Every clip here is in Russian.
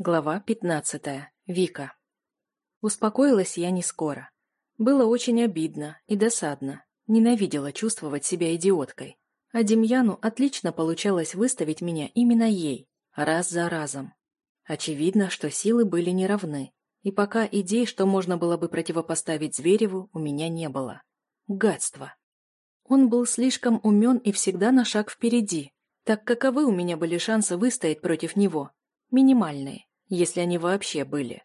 Глава 15. Вика. Успокоилась я не скоро. Было очень обидно и досадно. Ненавидела чувствовать себя идиоткой. А Демьяну отлично получалось выставить меня именно ей, раз за разом. Очевидно, что силы были неравны. И пока идей, что можно было бы противопоставить Звереву, у меня не было. Гадство. Он был слишком умен и всегда на шаг впереди. Так каковы у меня были шансы выстоять против него? Минимальные если они вообще были.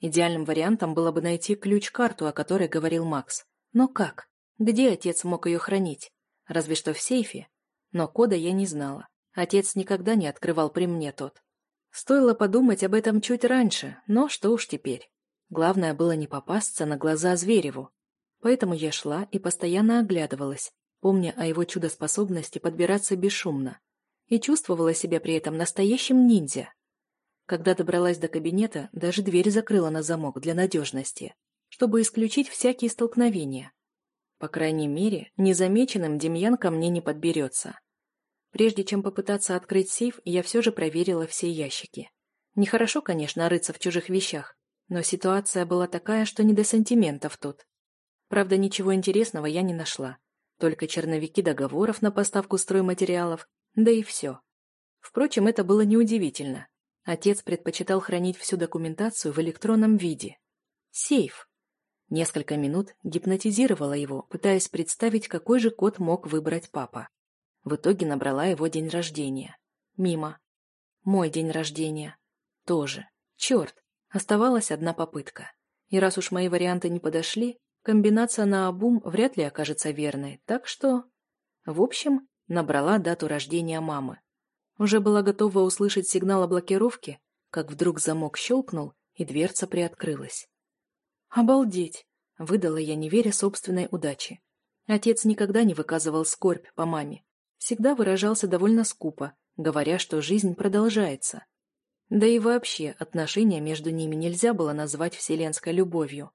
Идеальным вариантом было бы найти ключ-карту, о которой говорил Макс. Но как? Где отец мог ее хранить? Разве что в сейфе. Но кода я не знала. Отец никогда не открывал при мне тот. Стоило подумать об этом чуть раньше, но что уж теперь. Главное было не попасться на глаза Звереву. Поэтому я шла и постоянно оглядывалась, помня о его чудоспособности подбираться бесшумно. И чувствовала себя при этом настоящим ниндзя. Когда добралась до кабинета, даже дверь закрыла на замок для надежности, чтобы исключить всякие столкновения. По крайней мере, незамеченным Демьян ко мне не подберется. Прежде чем попытаться открыть сейф, я все же проверила все ящики. Нехорошо, конечно, рыться в чужих вещах, но ситуация была такая, что не до сантиментов тут. Правда, ничего интересного я не нашла. Только черновики договоров на поставку стройматериалов, да и все. Впрочем, это было неудивительно. Отец предпочитал хранить всю документацию в электронном виде. Сейф. Несколько минут гипнотизировала его, пытаясь представить, какой же код мог выбрать папа. В итоге набрала его день рождения. Мимо. Мой день рождения. Тоже. Черт, оставалась одна попытка. И раз уж мои варианты не подошли, комбинация на обум вряд ли окажется верной, так что... В общем, набрала дату рождения мамы. Уже была готова услышать сигнал о блокировке, как вдруг замок щелкнул, и дверца приоткрылась. «Обалдеть!» — выдала я, не веря собственной удаче. Отец никогда не выказывал скорбь по маме. Всегда выражался довольно скупо, говоря, что жизнь продолжается. Да и вообще, отношения между ними нельзя было назвать вселенской любовью.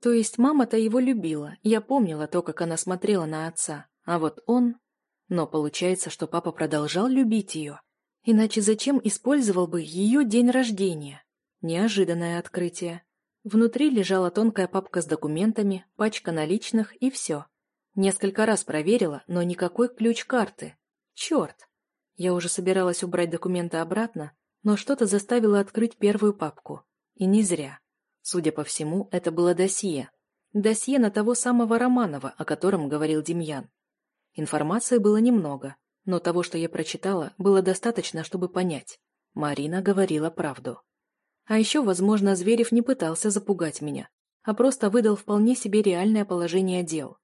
То есть мама-то его любила, я помнила то, как она смотрела на отца, а вот он... Но получается, что папа продолжал любить ее. Иначе зачем использовал бы ее день рождения? Неожиданное открытие. Внутри лежала тонкая папка с документами, пачка наличных и все. Несколько раз проверила, но никакой ключ-карты. Черт! Я уже собиралась убрать документы обратно, но что-то заставило открыть первую папку. И не зря. Судя по всему, это было досье. Досье на того самого Романова, о котором говорил Демьян. Информации было немного, но того, что я прочитала, было достаточно, чтобы понять. Марина говорила правду. А еще, возможно, Зверев не пытался запугать меня, а просто выдал вполне себе реальное положение дел.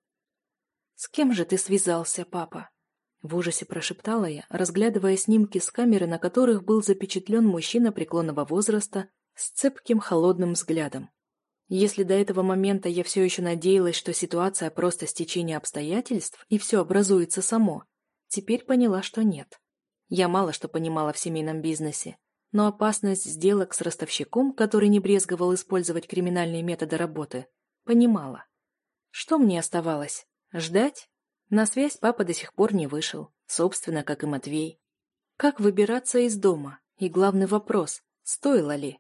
«С кем же ты связался, папа?» В ужасе прошептала я, разглядывая снимки с камеры, на которых был запечатлен мужчина преклонного возраста с цепким холодным взглядом. Если до этого момента я все еще надеялась, что ситуация просто стечение обстоятельств и все образуется само, теперь поняла, что нет. Я мало что понимала в семейном бизнесе, но опасность сделок с ростовщиком, который не брезговал использовать криминальные методы работы, понимала. Что мне оставалось? Ждать? На связь папа до сих пор не вышел, собственно, как и Матвей. Как выбираться из дома? И главный вопрос, стоило ли?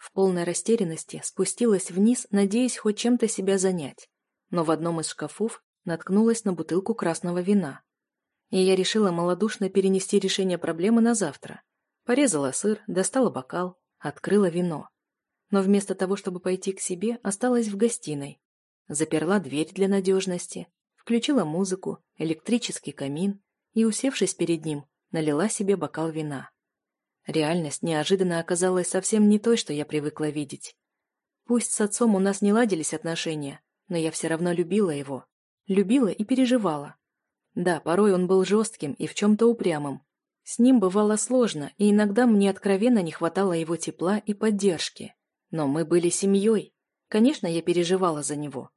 В полной растерянности спустилась вниз, надеясь хоть чем-то себя занять. Но в одном из шкафов наткнулась на бутылку красного вина. И я решила малодушно перенести решение проблемы на завтра. Порезала сыр, достала бокал, открыла вино. Но вместо того, чтобы пойти к себе, осталась в гостиной. Заперла дверь для надежности, включила музыку, электрический камин и, усевшись перед ним, налила себе бокал вина. Реальность неожиданно оказалась совсем не той, что я привыкла видеть. Пусть с отцом у нас не ладились отношения, но я все равно любила его. Любила и переживала. Да, порой он был жестким и в чем-то упрямым. С ним бывало сложно, и иногда мне откровенно не хватало его тепла и поддержки. Но мы были семьей. Конечно, я переживала за него.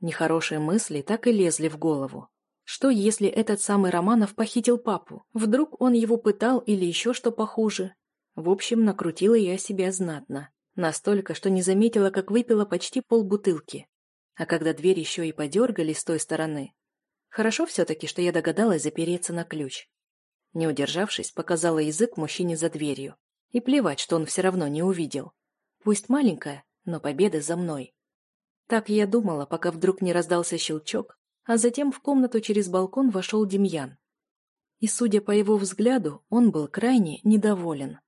Нехорошие мысли так и лезли в голову. Что, если этот самый Романов похитил папу? Вдруг он его пытал или еще что похуже? В общем, накрутила я себя знатно. Настолько, что не заметила, как выпила почти полбутылки. А когда дверь еще и подергали с той стороны. Хорошо все-таки, что я догадалась запереться на ключ. Не удержавшись, показала язык мужчине за дверью. И плевать, что он все равно не увидел. Пусть маленькая, но победа за мной. Так я думала, пока вдруг не раздался щелчок, а затем в комнату через балкон вошел Демьян. И, судя по его взгляду, он был крайне недоволен.